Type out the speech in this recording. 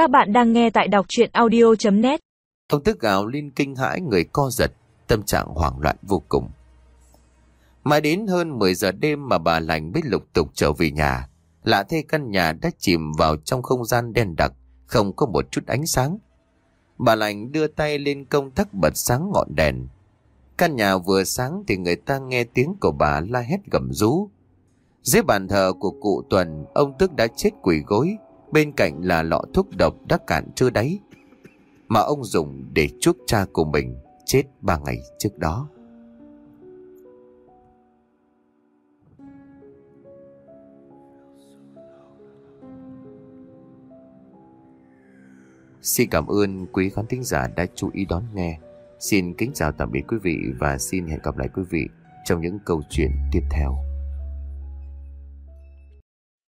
Các bạn đang nghe tại đọc chuyện audio.net Ông tức gào lên kinh hãi người co giật, tâm trạng hoảng loạn vô cùng. Mãi đến hơn 10 giờ đêm mà bà lành mới lục tục trở về nhà. Lạ thay căn nhà đã chìm vào trong không gian đen đặc, không có một chút ánh sáng. Bà lành đưa tay lên công tắc bật sáng ngọn đèn. Căn nhà vừa sáng thì người ta nghe tiếng của bà la hét gầm rú. Dưới bàn thờ của cụ Tuần, ông Tức đã chết quỷ gối, bên cạnh là lọ thuốc độc đã cạn chưa đáy. Mà ông dùng để chuốc cha của mình chết ba ngày trước đó. Xin cảm ơn quý khán thính giả đã chú ý đón nghe. Xin kính chào tạm biệt quý vị và xin hẹn gặp lại quý vị trong những câu chuyện tiếp theo.